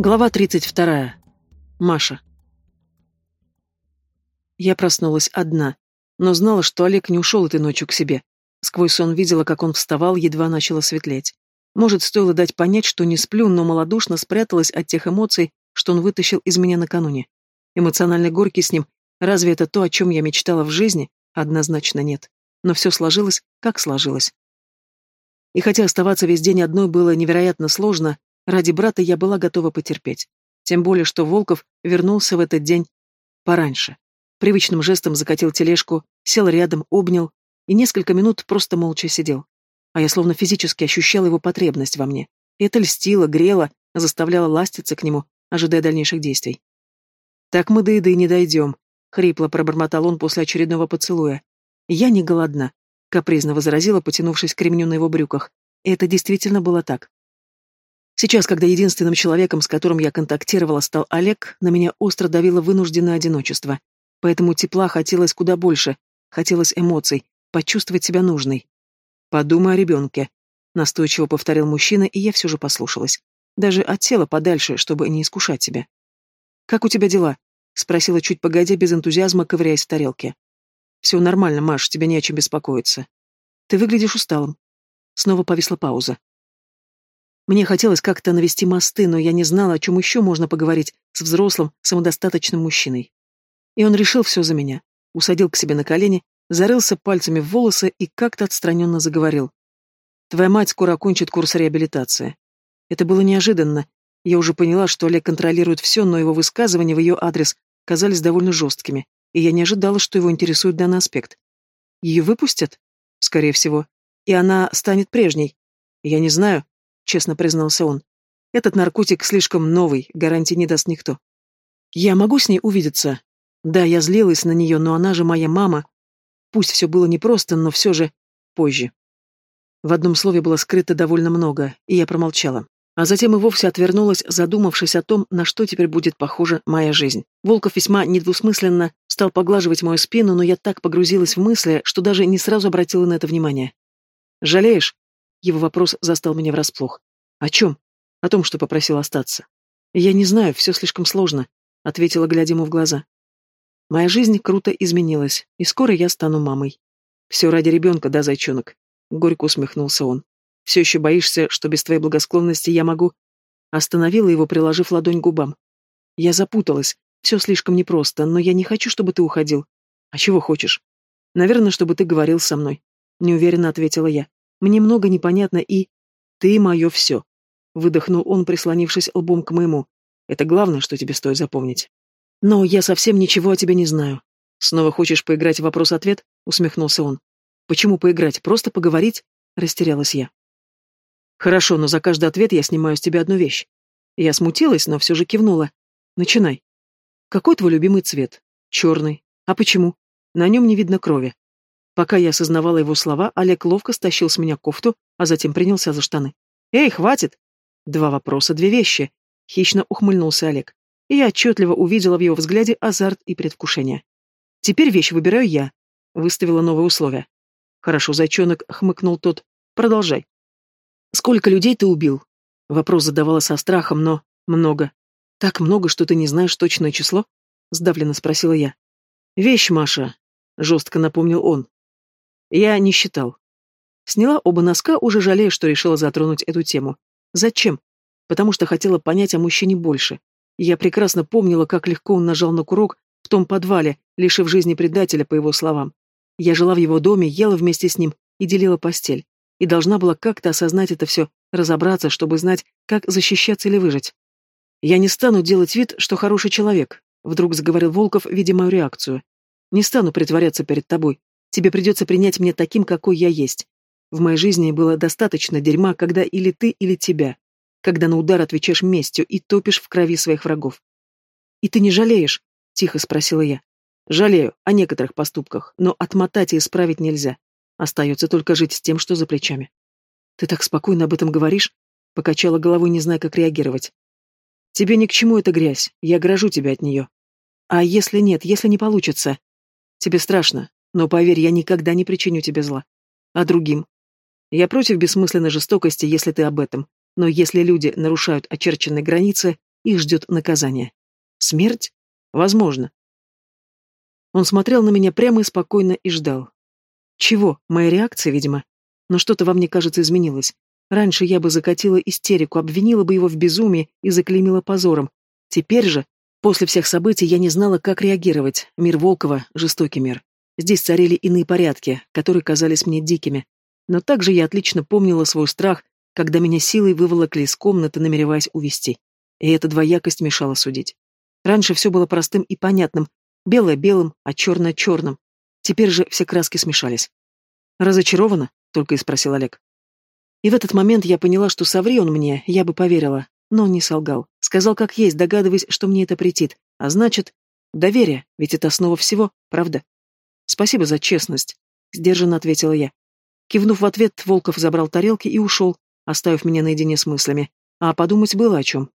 Глава 32. Маша. Я проснулась одна, но знала, что Олег не ушел этой ночью к себе. Сквозь сон видела, как он вставал, едва начало светлеть. Может, стоило дать понять, что не сплю, но малодушно спряталась от тех эмоций, что он вытащил из меня накануне. Эмоциональной горки с ним, разве это то, о чем я мечтала в жизни? Однозначно нет. Но все сложилось, как сложилось. И хотя оставаться весь день одной было невероятно сложно, Ради брата я была готова потерпеть. Тем более, что Волков вернулся в этот день пораньше. Привычным жестом закатил тележку, сел рядом, обнял и несколько минут просто молча сидел. А я словно физически ощущала его потребность во мне. Это льстило, грело, заставляло ластиться к нему, ожидая дальнейших действий. «Так мы до еды не дойдем», — хрипло пробормотал он после очередного поцелуя. «Я не голодна», — капризно возразила, потянувшись к ремню на его брюках. И это действительно было так. Сейчас, когда единственным человеком, с которым я контактировала, стал Олег, на меня остро давило вынужденное одиночество. Поэтому тепла хотелось куда больше, хотелось эмоций, почувствовать себя нужной. «Подумай о ребенке», — настойчиво повторил мужчина, и я все же послушалась. Даже от тела подальше, чтобы не искушать себя. «Как у тебя дела?» — спросила чуть погодя, без энтузиазма, ковыряясь в тарелке. «Все нормально, Маш, тебе не о чем беспокоиться. Ты выглядишь усталым». Снова повисла пауза. Мне хотелось как-то навести мосты, но я не знала, о чем еще можно поговорить с взрослым, самодостаточным мужчиной. И он решил все за меня. Усадил к себе на колени, зарылся пальцами в волосы и как-то отстраненно заговорил. «Твоя мать скоро окончит курс реабилитации». Это было неожиданно. Я уже поняла, что Олег контролирует все, но его высказывания в ее адрес казались довольно жесткими, и я не ожидала, что его интересует данный аспект. Ее выпустят? Скорее всего. И она станет прежней. Я не знаю, честно признался он. Этот наркотик слишком новый, гарантии не даст никто. Я могу с ней увидеться? Да, я злилась на нее, но она же моя мама. Пусть все было непросто, но все же позже. В одном слове было скрыто довольно много, и я промолчала. А затем и вовсе отвернулась, задумавшись о том, на что теперь будет похожа моя жизнь. Волков весьма недвусмысленно стал поглаживать мою спину, но я так погрузилась в мысли, что даже не сразу обратила на это внимание. «Жалеешь?» Его вопрос застал меня врасплох. «О чем?» «О том, что попросил остаться». «Я не знаю, все слишком сложно», — ответила, глядя ему в глаза. «Моя жизнь круто изменилась, и скоро я стану мамой». «Все ради ребенка, да, зайчонок?» — горько усмехнулся он. «Все еще боишься, что без твоей благосклонности я могу...» Остановила его, приложив ладонь к губам. «Я запуталась. Все слишком непросто, но я не хочу, чтобы ты уходил. А чего хочешь?» «Наверное, чтобы ты говорил со мной», — неуверенно ответила я. Мне много непонятно и... Ты мое все. Выдохнул он, прислонившись лбом к моему. Это главное, что тебе стоит запомнить. Но я совсем ничего о тебе не знаю. Снова хочешь поиграть в вопрос-ответ? Усмехнулся он. Почему поиграть? Просто поговорить? Растерялась я. Хорошо, но за каждый ответ я снимаю с тебя одну вещь. Я смутилась, но все же кивнула. Начинай. Какой твой любимый цвет? Черный. А почему? На нем не видно крови. Пока я осознавала его слова, Олег ловко стащил с меня кофту, а затем принялся за штаны. «Эй, хватит!» Два вопроса, две вещи. Хищно ухмыльнулся Олег. И я отчетливо увидела в его взгляде азарт и предвкушение. «Теперь вещь выбираю я», — выставила новые условия. «Хорошо, зайчонок», — хмыкнул тот. «Продолжай». «Сколько людей ты убил?» Вопрос задавала со страхом, но... Много. «Так много, что ты не знаешь точное число?» — сдавленно спросила я. «Вещь, Маша», — жестко напомнил он. Я не считал. Сняла оба носка, уже жалея, что решила затронуть эту тему. Зачем? Потому что хотела понять о мужчине больше. Я прекрасно помнила, как легко он нажал на курок в том подвале, лишив жизни предателя, по его словам. Я жила в его доме, ела вместе с ним и делила постель. И должна была как-то осознать это все, разобраться, чтобы знать, как защищаться или выжить. «Я не стану делать вид, что хороший человек», — вдруг заговорил Волков, видя мою реакцию. «Не стану притворяться перед тобой. Тебе придется принять меня таким, какой я есть. В моей жизни было достаточно дерьма, когда или ты, или тебя. Когда на удар отвечаешь местью и топишь в крови своих врагов. «И ты не жалеешь?» — тихо спросила я. «Жалею о некоторых поступках, но отмотать и исправить нельзя. Остается только жить с тем, что за плечами». «Ты так спокойно об этом говоришь?» — покачала головой, не зная, как реагировать. «Тебе ни к чему эта грязь, я огражу тебя от нее. А если нет, если не получится? Тебе страшно, но поверь, я никогда не причиню тебе зла. А другим? Я против бессмысленной жестокости, если ты об этом. Но если люди нарушают очерченные границы, их ждет наказание. Смерть? Возможно. Он смотрел на меня прямо и спокойно и ждал. Чего? Моя реакция, видимо. Но что-то во мне, кажется, изменилось. Раньше я бы закатила истерику, обвинила бы его в безумии и заклеймила позором. Теперь же, после всех событий, я не знала, как реагировать. Мир Волкова — жестокий мир. Здесь царили иные порядки, которые казались мне дикими. Но также я отлично помнила свой страх, когда меня силой выволокли из комнаты, намереваясь увести. И эта двоякость мешала судить. Раньше все было простым и понятным, белое белым, а черное черным. Теперь же все краски смешались. «Разочарована?» — только и спросил Олег. И в этот момент я поняла, что соври он мне, я бы поверила. Но он не солгал. Сказал как есть, догадываясь, что мне это претит. А значит, доверие, ведь это основа всего, правда? Спасибо за честность, сдержанно ответила я. Кивнув в ответ, Волков забрал тарелки и ушел, оставив меня наедине с мыслями. А подумать было о чем.